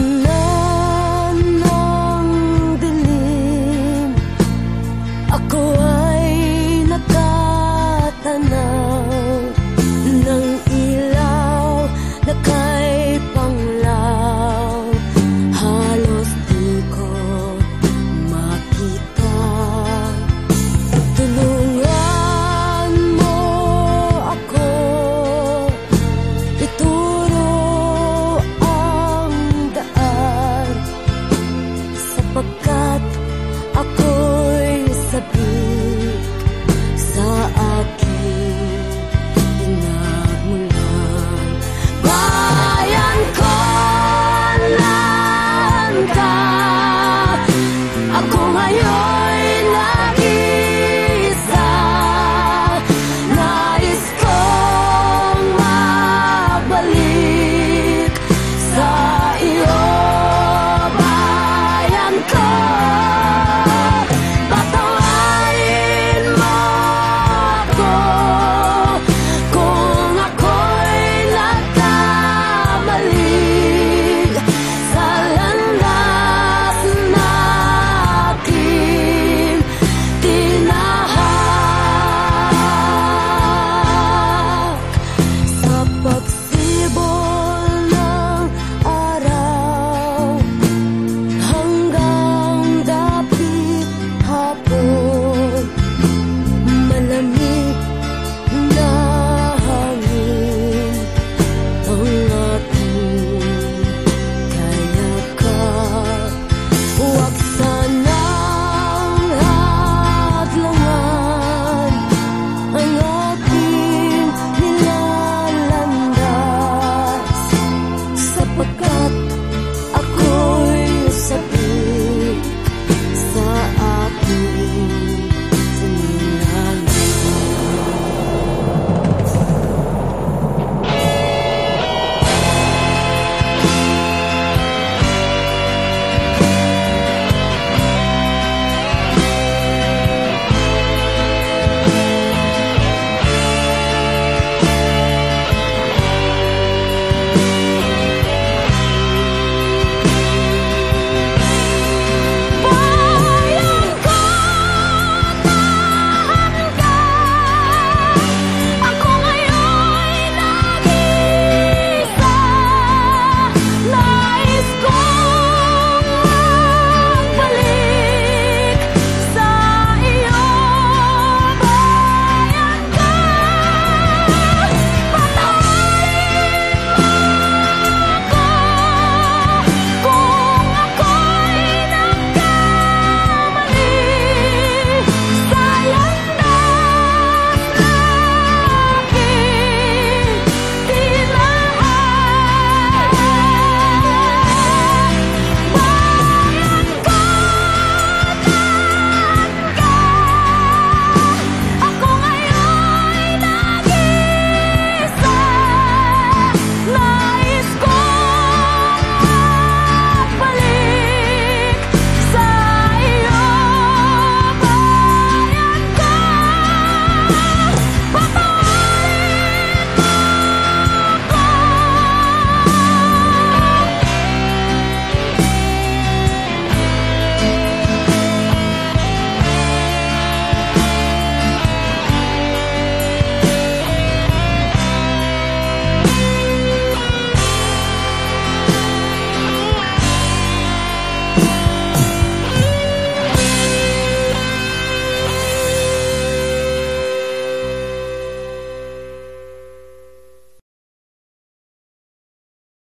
love.